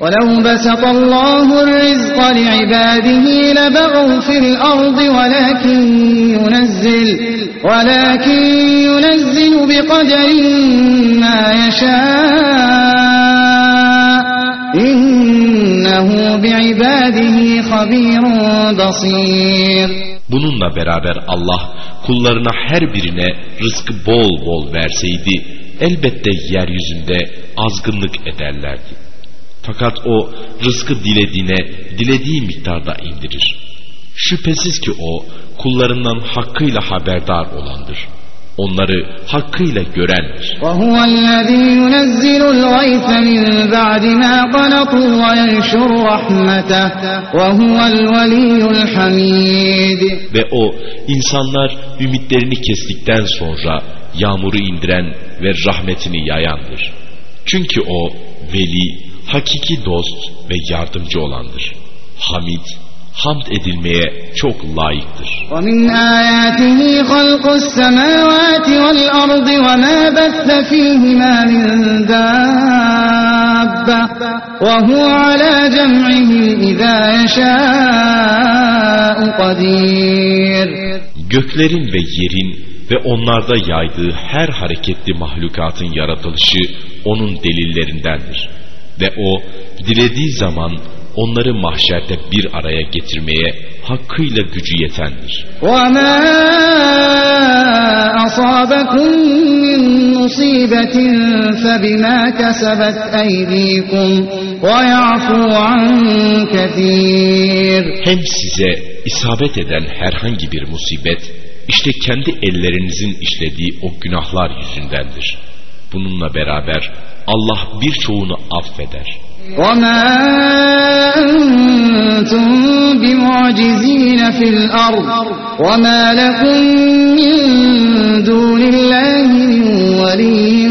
وَلَوْ بَسَطَ اللّٰهُ الرِّزْقَ لِعِبَادِهِ لَبَغَوْا فِي الْأَرْضِ وَلَكِنْ يُنَزِّلُ, وَلَكِنْ يُنَزِّلُ بِقَدَرٍ مَا يَشَاءُ إِنَّهُ بِعِبَادِهِ خَبِيرٌ بَصِيرٌ Bununla beraber Allah kullarına her birine rızkı bol bol verseydi elbette yeryüzünde azgınlık ederlerdi. Fakat o rızkı dilediğine dilediği miktarda indirir. Şüphesiz ki o kullarından hakkıyla haberdar olandır. Onları hakkıyla görendir. Ve o insanlar ümitlerini kestikten sonra yağmuru indiren ve rahmetini yayandır. Çünkü o veli hakiki dost ve yardımcı olandır. Hamid, hamd edilmeye çok layıktır. وَمِنْ آيَاتِهِ خَلْقُ السَّمَاوَاتِ وَالْأَرْضِ وَمَا بَثَّ فِيهِمَا مِنْ دَابَّةٍ وَهُوَ عَلَى جَمْعِهِمْ إِذَا يَشَاءُ قَدِيرٌ Göklerin ve yerin ve onlarda yaydığı her hareketli mahlukatın yaratılışı onun delillerindendir. Ve o dilediği zaman onları mahşerde bir araya getirmeye hakkıyla gücü yetendir. وَمَا أَصَابَكُم مِّن مُّصِيبَةٍ فَبِمَا كَسَبَتْ أَيْدِيكُمْ وَيَعْفُو عَن كَثِيرٍ Hem size isabet eden herhangi bir musibet işte kendi ellerinizin işlediği o günahlar yüzündendir. Bununla beraber Allah birçoğunu affeder. وَمَا أَنتُم بِمُعْجِزِينَ فِي الْأَرْضِ وَمَا لَكُم مِّن دُونِ اللّٰهِ مِن وَلِيٍّ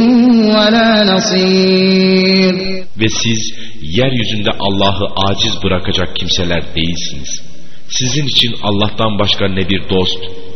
وَلَا نَصِيرٍ Ve siz yeryüzünde Allah'ı aciz bırakacak kimseler değilsiniz. Sizin için Allah'tan başka ne bir dost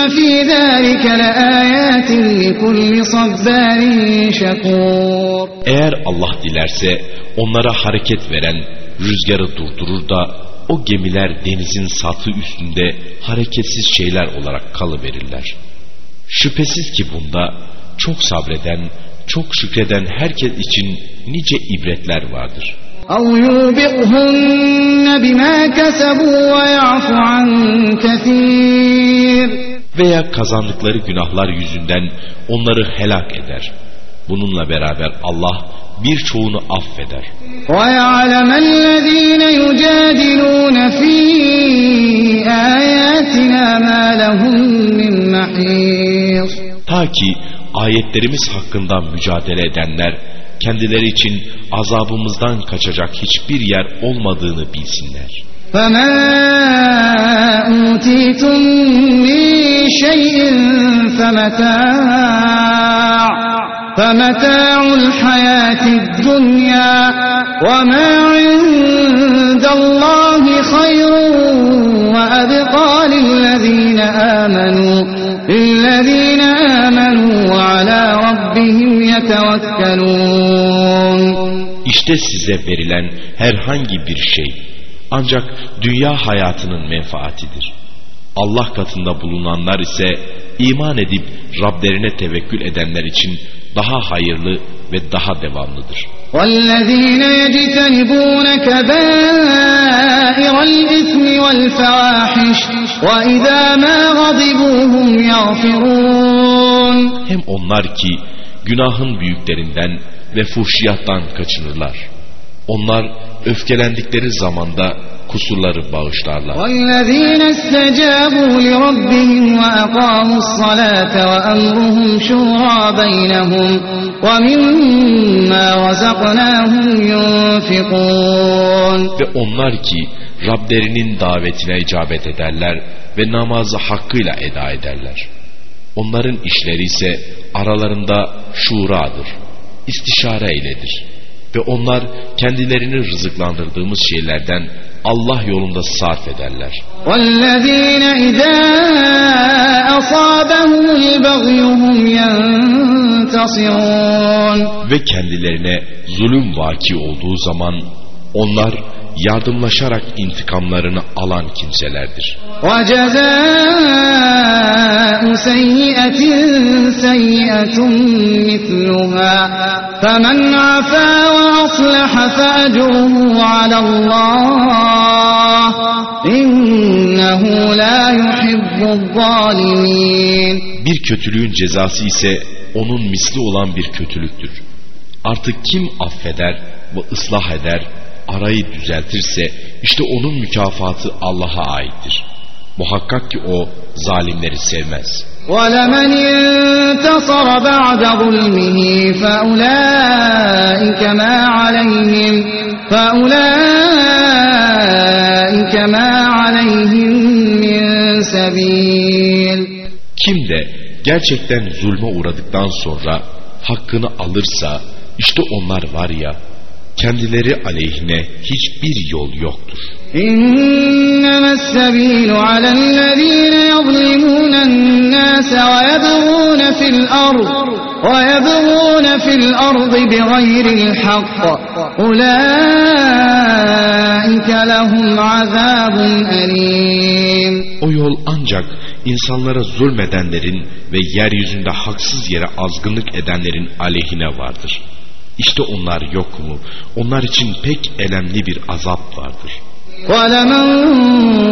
يَشَأْ يُسْكِنِ الرِّيحَ فَيَظْلَلْنَ رَوَاكِدَ عَلَى ظَهْرِهِ إِنَّ فِي ذَٰلِكَ لَآيَاتٍ لِكُلِّ صَبَّارٍ شَكُورٍ Eğer Allah dilerse onlara hareket veren rüzgarı durdurur da o gemiler denizin satı üstünde hareketsiz şeyler olarak kalıverirler. Şüphesiz ki bunda çok sabreden, çok şükreden herkes için nice ibretler vardır. أَوْ يُوبِقْهُنَّ بِمَا كَسَبُوا وَيَعْفُ عَنْ كَثِيرٍ Veya kazandıkları günahlar yüzünden onları helak eder. Bununla beraber Allah birçoğunu affeder. وَيَعْلَمَ الَّذ۪ينَ يُجَادِلُونَ ف۪ي آيَاتِنَا مَا لَهُمْ مِنْ مَحِيصٍ Ta ki ayetlerimiz hakkında mücadele edenler kendileri için azabımızdan kaçacak hiçbir yer olmadığını bilsinler. فَمَا أُوتِيتُم مِّن شَيْءٍ فَمَتَاعُ فَمَتَاعُ الْحَيَاةِ الدُّنْيَا وَمَا عِندَ اللَّهِ خَيْرٌ وَأَبْقَىٰ لِلَّذِينَ آمَنُوا لِلَّذِينَ آمَنُوا وَعَلَىٰ رَبِّهِمْ يَتَوَكَّلُونَ İşte size verilen herhangi bir şey ancak dünya hayatının menfaatidir. Allah katında bulunanlar ise iman edip Rablerine tevekkül edenler için daha hayırlı ve daha devamlıdır. وَالَّذ۪ينَ يَجْتَنِبُونَ كَبَائِرَ الْإِثْمِ وَالْفَوَاحِشِ وَإِذَا مَا غَضِبُوا هُمْ يَغْفِرُونَ Hem onlar ki günahın büyüklerinden ve fuhşiyattan kaçınırlar. Onlar öfkelendikleri zamanda kusurları bağışlarlar. وَالَّذ۪ينَ اسْتَجَابُوا لِرَبِّهِمْ وَاَقَامُوا الصَّلَاةَ وَأَمْرُهُمْ شُورَى بَيْنَهُمْ وَمِمَّا رَزَقْنَاهُمْ يُنْفِقُونَ Ve onlar ki Rablerinin davetine icabet ederler ve namazı hakkıyla eda ederler. Onların işleri ise aralarında şuradır, istişare eyledir. Ve onlar kendilerini rızıklandırdığımız şeylerden Allah yolunda sarf ederler. وَالَّذ۪ينَ اِذَا أَصَابَهُمُ الْبَغْيُ هُمْ يَنْتَصِرُونَ Ve kendilerine zulüm vaki olduğu zaman onlar yardımlaşarak intikamlarını alan kimselerdir. وَجَزَاءُ سَيِّئَةٍ سَيِّئَةٌ مِثْلُهَا فَمَنْ عَفَا وَأَصْلَحَ فَأَجْرُهُ عَلَى اللّٰهِ إِنَّهُ لَا يُحِبُّ الظَّالِمِينَ Bir kötülüğün cezası ise onun misli olan bir kötülüktür. Artık kim affeder ve ıslah eder, arayı düzeltirse işte onun mükafatı Allah'a aittir. Muhakkak ki o zalimleri sevmez. وَلَمَنِ انْتَصَرَ بَعْدَ ظُلْمِهِ فَأُولَٰئِكَ مَا عَلَيْهِمْ فَأُولَٰئِكَ مَا عَلَيْهِمْ مِنْ سَبِيلٍ Kim de gerçekten zulme uğradıktan sonra hakkını alırsa işte onlar var ya kendileri aleyhine hiçbir yol yoktur. إنما السبيل على الذين يظلمون الناس ويبغون في الأرض ويبغون في الأرض بغير الحق أولئك لهم عذاب أليم O yol ancak insanlara zulmedenlerin ve yeryüzünde haksız yere azgınlık edenlerin aleyhine vardır. İşte onlar yok mu? Onlar için pek elemli bir azap vardır. ولمن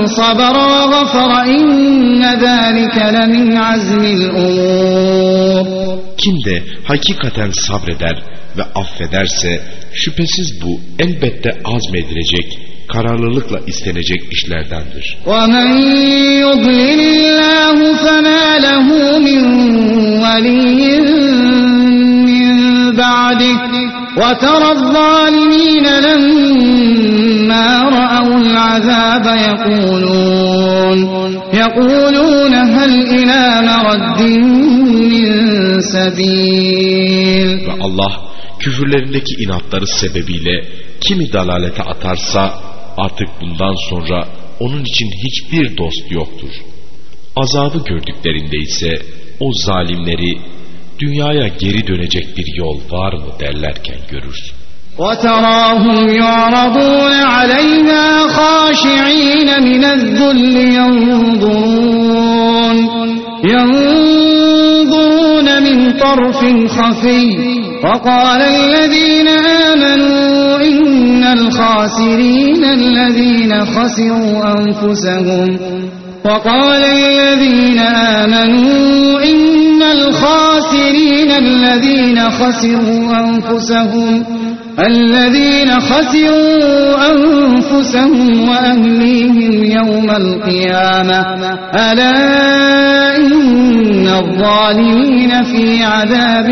صبر وغفر إن ذلك لمن عزم الأمور Kim de hakikaten sabreder ve affederse şüphesiz bu elbette azmedilecek, kararlılıkla istenecek işlerdendir. ومن يضلل الله فما له من ولي من بعده وترى الظالمين لما رأوا العذاب يقولون يقولون هل إلى مرد من سبيل Ve Allah küfürlerindeki inatları sebebiyle kimi dalalete atarsa artık bundan sonra onun için hiçbir dost yoktur. Azabı gördüklerinde ise o zalimleri dünyaya geri dönecek bir yol var mı derlerken görürsün. وتراهم يعرضون عليها خاشعين من الذل ينظرون ينظرون من طرف خفي وقال الذين آمنوا إن الخاسرين الذين خسروا أنفسهم وقال الذين آمنوا إن الخاسرين الذين خسروا أنفسهم الذين خسروا أنفسهم وأهليهم يوم القيامة ألا إن الظالمين في عذاب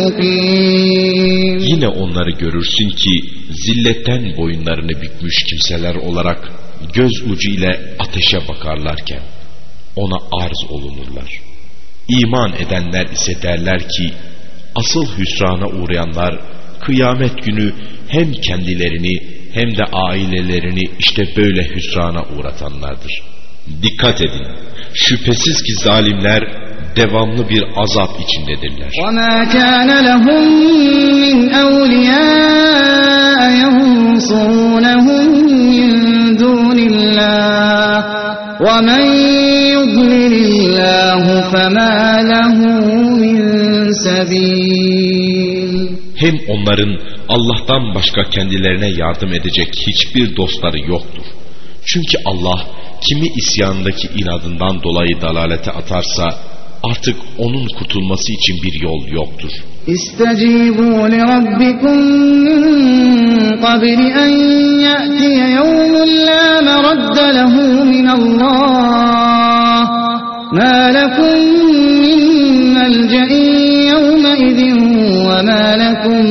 مقيم Yine onları görürsün ki zilletten boyunlarını bükmüş kimseler olarak göz ucu ile ateşe bakarlarken ona arz olunurlar. İman edenler ise derler ki asıl hüsrana uğrayanlar kıyamet günü hem kendilerini hem de ailelerini işte böyle hüsrana uğratanlardır. Dikkat edin. Şüphesiz ki zalimler devamlı bir azap içindedirler. وما كان لهم من أولياء ينصرونهم من دون الله ومن يضلل الله فما له من سبيل Hem onların Allah'tan başka kendilerine yardım edecek hiçbir dostları yoktur. Çünkü Allah kimi isyanındaki inadından dolayı dalalete atarsa Artık onun kurtulması için bir yol yoktur. İstecibû li rabbikum min qabli en ye'tiye yevmun la meradde lehu minallah. Ma lekum min melce'in yevme idin ve ma lekum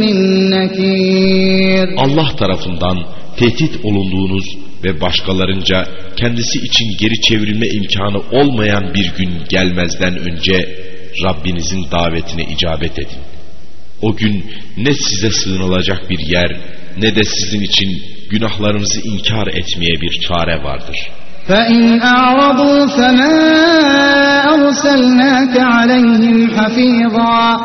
min nekir. Allah tarafından tehdit olunduğunuz ve başkalarınca kendisi için geri çevrilme imkanı olmayan bir gün gelmezden önce Rabbinizin davetine icabet edin. O gün ne size sığınılacak bir yer ne de sizin için günahlarınızı inkar etmeye bir çare vardır.'' فإن أعرضوا فما أرسلناك عليهم حفيظا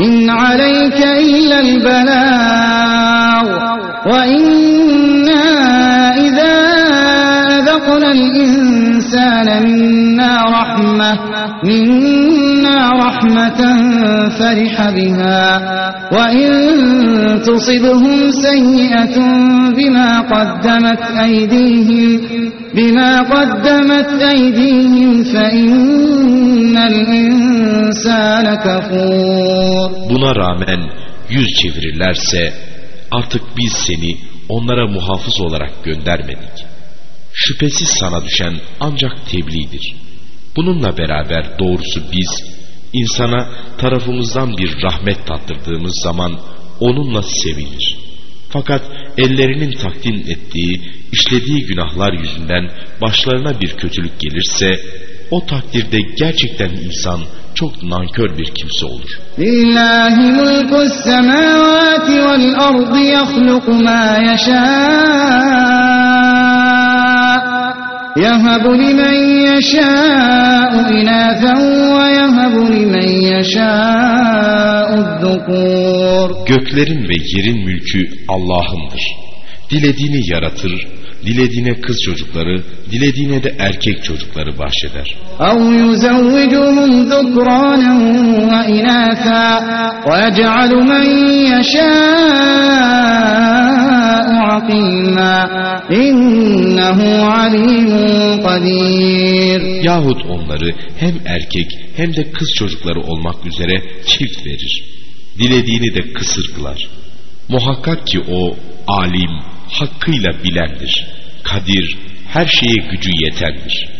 إن عليك إلا البلاغ وإنا فرح بها وإن تصبهم سيئة بما قدمت أيديهم بما قدمت أيديهم فإن الإنسان كفور Buna rağmen yüz çevirirlerse artık biz seni onlara muhafız olarak göndermedik. Şüphesiz sana düşen ancak tebliğdir. Bununla beraber doğrusu biz İnsana tarafımızdan bir rahmet tattırdığımız zaman onunla sevinir. Fakat ellerinin takdim ettiği, işlediği günahlar yüzünden başlarına bir kötülük gelirse, o takdirde gerçekten insan çok nankör bir kimse olur. Lillahi mulkus semavati vel ardı yahluk ma yeşâ. Yehebu limen yeşâ'u inâfen Göklerin ve yerin mülkü Allah'ındır. Dilediğini yaratır, dilediğine kız çocukları, dilediğine de erkek çocukları bahşeder. اَوْ يُزَوِّجُهُمْ ذُكْرَانًا وَاِنَاثًا وَيَجْعَلُ مَنْ يَشَاءُ عَقِيمًا اِنَّهُ عَلِيمٌ قَدِيرٌ Yahut onları hem erkek hem de kız çocukları olmak üzere çift verir. Dilediğini de kısır kılar. Muhakkak ki o alim, hakkıyla bilendir. Kadir, her şeye gücü yetendir.''